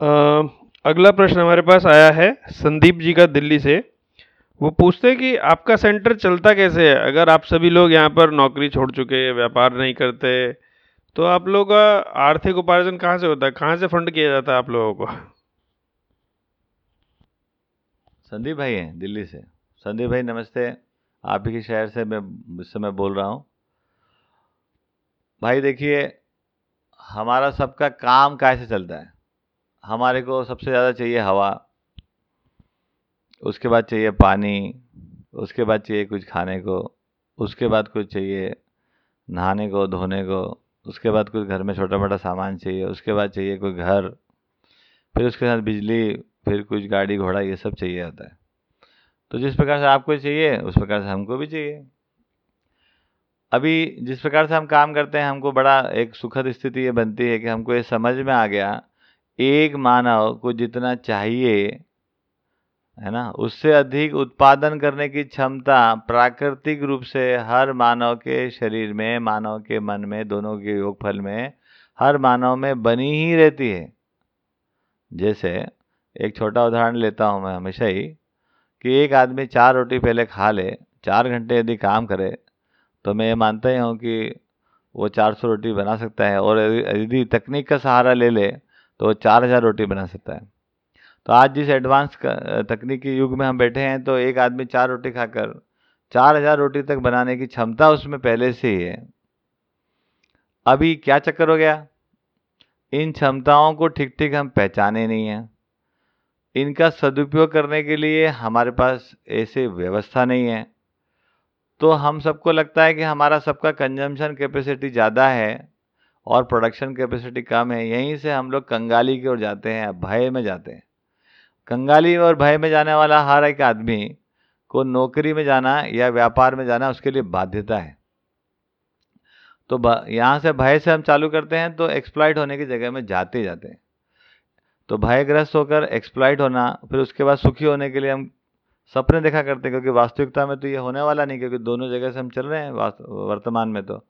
अगला प्रश्न हमारे पास आया है संदीप जी का दिल्ली से। वो पूछते हैं कि आपका सेंटर चलता कैसे है? अगर आप सभी लोग यहाँ पर नौकरी छोड़ चुके हैं व्यापार नहीं करते तो आप लोग का आर्थिक उपार्जन कहाँ से होता? है कहाँ से फंड किया जाता है आप लोगों को? संदीप भाई हैं, दिल्ली से। संदीप भाई, नमस्ते। आप ही के शहर से मैं, इस समय बोल रहा हूँ। भाई देखिए, हमारा सबका काम कैसे चलता है? हमारे को सबसे ज़्यादा चाहिए हवा, उसके बाद चाहिए पानी, उसके बाद चाहिए कुछ खाने को, उसके बाद कुछ चाहिए नहाने को, धोने को, उसके बाद कुछ घर में छोटा मोटा सामान चाहिए, उसके बाद चाहिए कोई घर, फिर उसके साथ बिजली, फिर कुछ गाड़ी, घोड़ा, ये सब चाहिए होता है। तो जिस प्रकार से आपको चाहिए, उस प्रकार से हमको भी चाहिए। अभी जिस प्रकार से हम काम करते हैं, हमको बड़ा एक सुखद स्थिति ये बनती है कि हमको ये समझ में आ गया एक मानव को जितना चाहिए, है ना, उससे अधिक उत्पादन करने की क्षमता प्राकृतिक रूप से हर मानव के शरीर में, मानव के मन में, दोनों के योगफल में, हर मानव में बनी ही रहती है। जैसे एक छोटा उदाहरण लेता हूँ मैं हमेशा ही, कि एक आदमी चार रोटी पहले खा ले, चार घंटे यदि काम करे तो मैं ये मानता ही हूँ कि वो चार सौ रोटी बना सकता है और यदि तकनीक का सहारा ले ले तो चार हज़ार रोटी बना सकता है। तो आज जिस एडवांस तकनीकी युग में हम बैठे हैं तो एक आदमी चार रोटी खाकर, चार हज़ार रोटी तक बनाने की क्षमता उसमें पहले से ही है। अभी क्या चक्कर हो गया? इन क्षमताओं को ठीक ठीक हम पहचाने नहीं हैं। इनका सदुपयोग करने के लिए हमारे पास ऐसे व्यवस्था नहीं है। तो हम सबको लगता है कि हमारा सबका कंजम्पशन कैपेसिटी ज़्यादा है। और प्रोडक्शन कैपेसिटी कम है, यहीं से हम लोग कंगाली की ओर जाते हैं, भय में जाते हैं। कंगाली और भय में जाने वाला हर एक आदमी को नौकरी में जाना या व्यापार में जाना उसके लिए बाध्यता है। तो यहाँ से भय से हम चालू करते हैं तो एक्सप्लाइट होने की जगह में जाते जाते हैं। तो भयग्रस्त होकर एक्सप्लाइट होना, फिर उसके बाद सुखी होने के लिए हम सपने देखा करते हैं, क्योंकि वास्तविकता में तो ये होने वाला नहीं, क्योंकि दोनों जगह से हम चल रहे हैं वर्तमान में तो।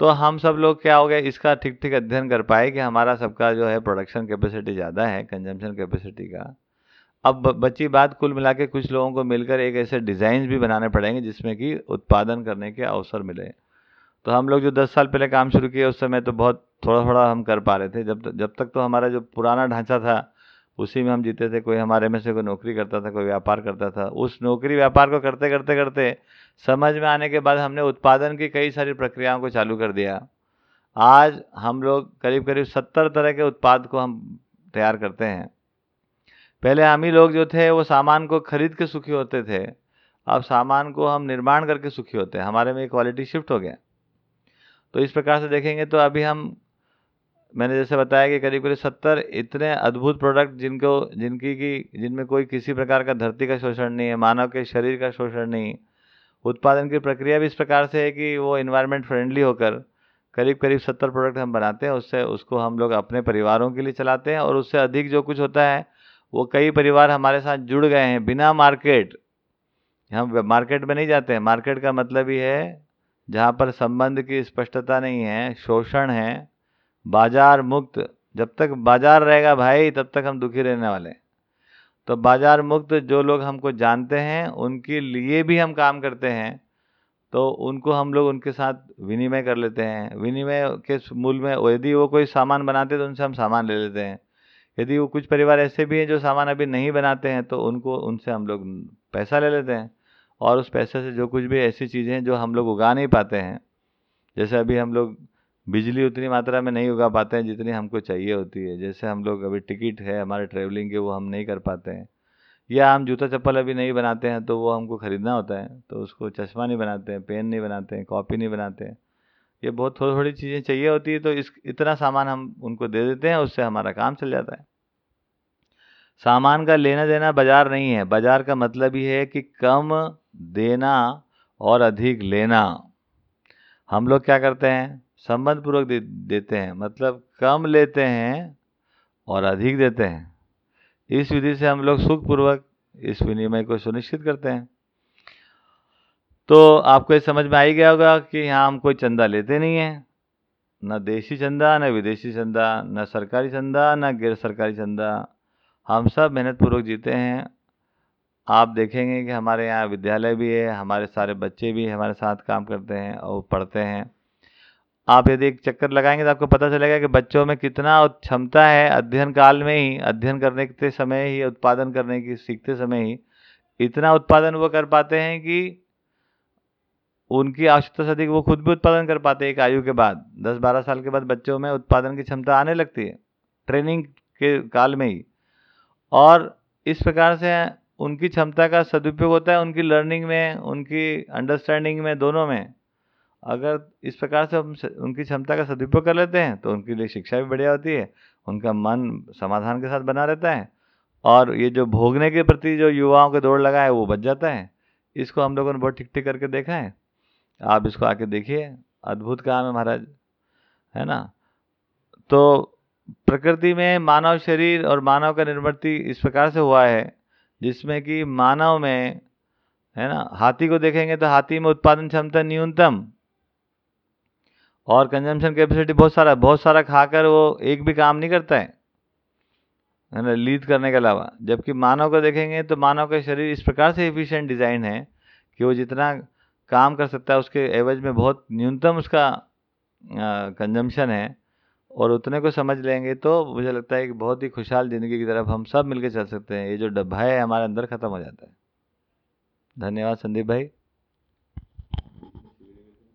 तो हम सब लोग क्या हो गए इसका ठीक ठीक अध्ययन कर पाए कि हमारा सबका जो है प्रोडक्शन कैपेसिटी ज़्यादा है कंजम्पशन कैपेसिटी का। अब बची बात कुल मिला के कुछ लोगों को मिलकर एक ऐसे डिज़ाइन भी बनाने पड़ेंगे जिसमें कि उत्पादन करने के अवसर मिले। तो हम लोग जो दस साल पहले काम शुरू किए उस समय तो बहुत थोड़ा थोड़ा हम कर पा रहे थे। जब जब तक तो हमारा जो पुराना ढांचा था उसी में हम जीते थे, कोई हमारे में से कोई नौकरी करता था, कोई व्यापार करता था। उस नौकरी व्यापार को करते करते करते समझ में आने के बाद हमने उत्पादन की कई सारी प्रक्रियाओं को चालू कर दिया। आज हम लोग करीब करीब सत्तर तरह के उत्पाद को हम तैयार करते हैं। पहले हम ही लोग जो थे, वो सामान को खरीद के सुखी होते थे। अब सामान को हम निर्माण करके सुखी होते हैं। हमारे में क्वालिटी शिफ्ट हो गया। तो इस प्रकार से देखेंगे तो अभी हम मैंने जैसे बताया कि करीब करीब सत्तर इतने अद्भुत प्रोडक्ट जिनको, जिनकी की, जिनमें कोई किसी प्रकार का धरती का शोषण नहीं है, मानव के शरीर का शोषण नहीं उत्पादन की प्रक्रिया भी इस प्रकार से है कि वो इन्वायरमेंट फ्रेंडली होकर करीब करीब सत्तर प्रोडक्ट हम बनाते हैं, उससे, उसको हम लोग अपने परिवारों के लिए चलाते हैं और उससे अधिक जो कुछ होता है, वो कई परिवार हमारे साथ जुड़ गए हैं बिना मार्केट हम मार्केट में नहीं जाते हैं। मार्केट का मतलब ही है जहाँ पर संबंध की स्पष्टता नहीं है, शोषण है। बाज़ार मुक्त, जब तक बाज़ार रहेगा भाई, तब तक हम दुखी रहने वाले तो बाज़ार मुक्त जो लोग हमको जानते हैं, उनके लिए भी हम काम करते हैं तो उनको हम लोग उनके साथ विनिमय कर लेते हैं। विनिमय के मूल में यदि वो कोई सामान बनाते हैं तो उनसे हम सामान ले लेते हैं। यदि वो कुछ परिवार ऐसे भी हैं, जो सामान अभी नहीं बनाते हैं तो उनको, उनसे हम लोग पैसा ले लेते हैं। और उस पैसे से जो कुछ भी ऐसी चीज़ें हैं, जो हम लोग उगा नहीं पाते हैं। जैसे अभी हम लोग बिजली उतनी मात्रा में नहीं उगा पाते हैं जितनी हमको चाहिए होती है। जैसे हम लोग अभी टिकट है, हमारे ट्रैवलिंग के, वो हम नहीं कर पाते हैं। या हम जूता चप्पल अभी नहीं बनाते हैं तो वो हमको ख़रीदना होता है तो उसको चश्मा नहीं बनाते हैं, पेन नहीं बनाते हैं, कॉपी नहीं बनाते हैं। ये बहुत थोड़ी थोड़ी चीज़ें चाहिए होती है तो इस, इतना सामान हम उनको दे देते हैं, उससे हमारा काम चल जाता है। सामान का लेना देना बाज़ार नहीं है। बाज़ार का मतलब ये है कि कम देना और अधिक लेना। हम लोग क्या करते हैं? संबंध पूर्वक दे, देते हैं मतलब कम लेते हैं और अधिक देते हैं। इस विधि से हम लोग सुखपूर्वक इस विनिमय को सुनिश्चित करते हैं। तो आपको ये समझ में आ ही गया होगा कि यहाँ हम कोई चंदा लेते नहीं हैं। न देशी चंदा न विदेशी चंदा न सरकारी चंदा न गैर सरकारी चंदा। हम सब मेहनत पूर्वक जीते हैं। आप देखेंगे कि हमारे यहाँ विद्यालय भी है हमारे सारे बच्चे भी हमारे साथ काम करते हैं और पढ़ते हैं। आप यदि एक चक्कर लगाएँगे तो आपको पता चलेगा कि बच्चों में कितना क्षमता है अध्ययन काल में ही, अध्ययन करने के समय ही, उत्पादन करने की, सीखते समय ही, इतना उत्पादन वो कर पाते हैं कि उनकी आवश्यकता से अधिक वो खुद भी उत्पादन कर पाते हैं एक आयु के बाद। दस बारह साल के बाद बच्चों में उत्पादन की क्षमता आने लगती है, ट्रेनिंग के काल में ही। और इस प्रकार से उनकी क्षमता का सदुपयोग होता है, उनकी लर्निंग में, उनकी अंडरस्टैंडिंग में, दोनों में। अगर इस प्रकार से हम उनकी क्षमता का सदुपयोग कर लेते हैं तो उनके लिए शिक्षा भी बढ़िया होती है, उनका मन समाधान के साथ बना रहता है, और ये जो भोगने के प्रति जो युवाओं के दौड़ लगा है, वो बच जाता है। इसको हम लोगों ने बहुत ठीक ठीक करके देखा है। आप इसको आके देखिए, अद्भुत काम है महाराज, है ना? तो प्रकृति में मानव शरीर और मानव का निर्मृति इस प्रकार से हुआ है, जिसमें कि मानव में, है ना, हाथी को देखेंगे तो हाथी में उत्पादन क्षमता न्यूनतम और कंजम्पशन कैपेसिटी बहुत सारा बहुत सारा खाकर वो एक भी काम नहीं करता है। है ना, लीड करने के अलावा। जबकि मानव को देखेंगे तो मानव का शरीर इस प्रकार से एफिशिएंट डिज़ाइन है कि वो जितना काम कर सकता है, उसके एवज में बहुत न्यूनतम उसका कंजम्पशन है। और उतने को समझ लेंगे तो मुझे लगता है कि बहुत ही खुशहाल ज़िंदगी की तरफ़ हम सब मिलकर चल सकते हैं। ये जो डब्बा है, हमारे अंदर ख़त्म हो जाता है। धन्यवाद संदीप भाई।